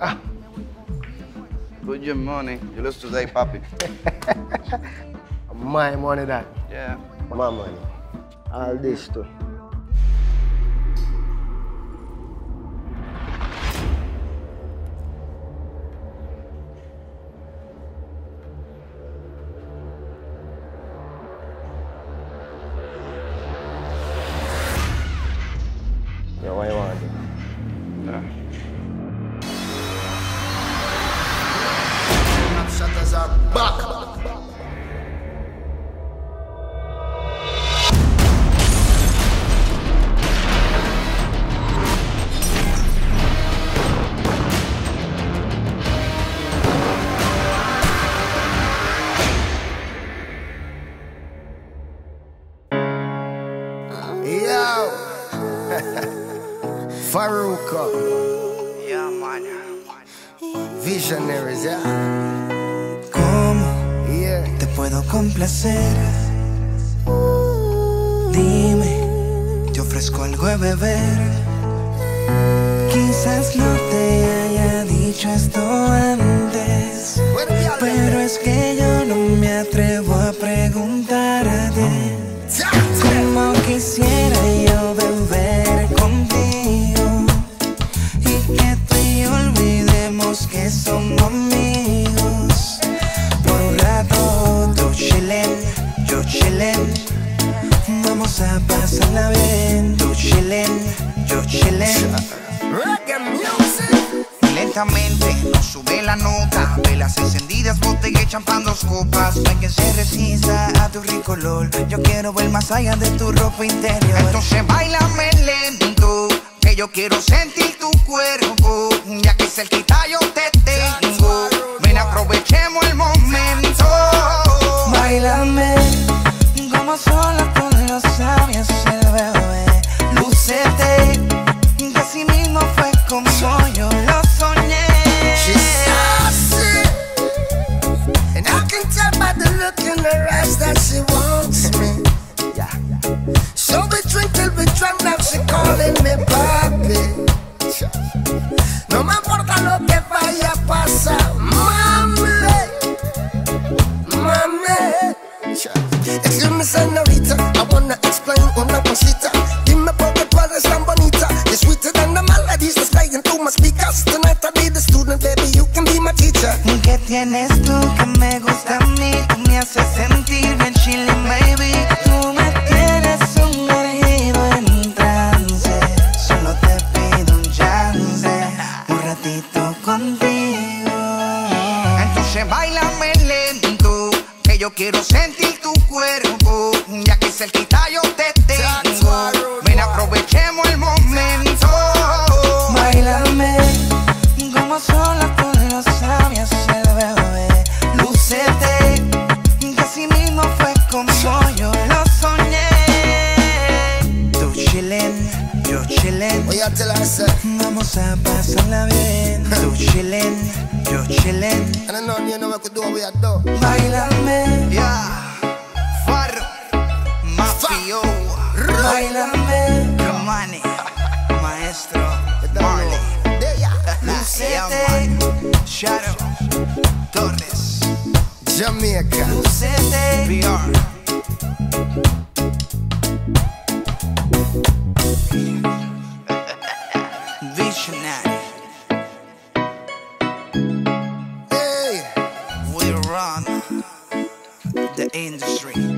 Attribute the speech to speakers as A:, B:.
A: Ah.
B: Your money. You lose today, papi.
A: My money that.
B: Yeah.
A: My money. All this too.
C: Back. Yo, Faruka,
B: Yeah, man.
C: visionaries, yeah,
D: complacer? Dime, te ofrezco algo de beber. Quizás no te haya dicho esto antes, pero es que yo no me atrevo a preguntarte. Como quisiera Lentamente nos sube la nota Velas encendidas, botella y champán, dos copas. No hay quien se resista a tu rico olor. Yo quiero ver más allá de tu ropa interior. Entonces bailame lento Que yo quiero sentir tu cuerpo. Ya que cerquita yo te tengo. Ven aprovechemos
C: ¿Qué
D: tienes tú que me gusta a mí? Tú me haces sentir bien chilling, baby. Tú me tienes sumergido en trance. Solo te pido un chance. Un ratito contigo. Entonces bailame lento Que yo quiero sentir tu cuerpo. Ya que cerquita yo Vamos a pasarla bien. Tú chillen, yo chillen
C: I don't know, you know what we could do, we are do.
D: Bailame. Yeah Farro. Mafio. Bailame. Romani Maestro. Marley. Lucete. Shadow Torres.
C: Jamaica.
D: Lucete around the industry.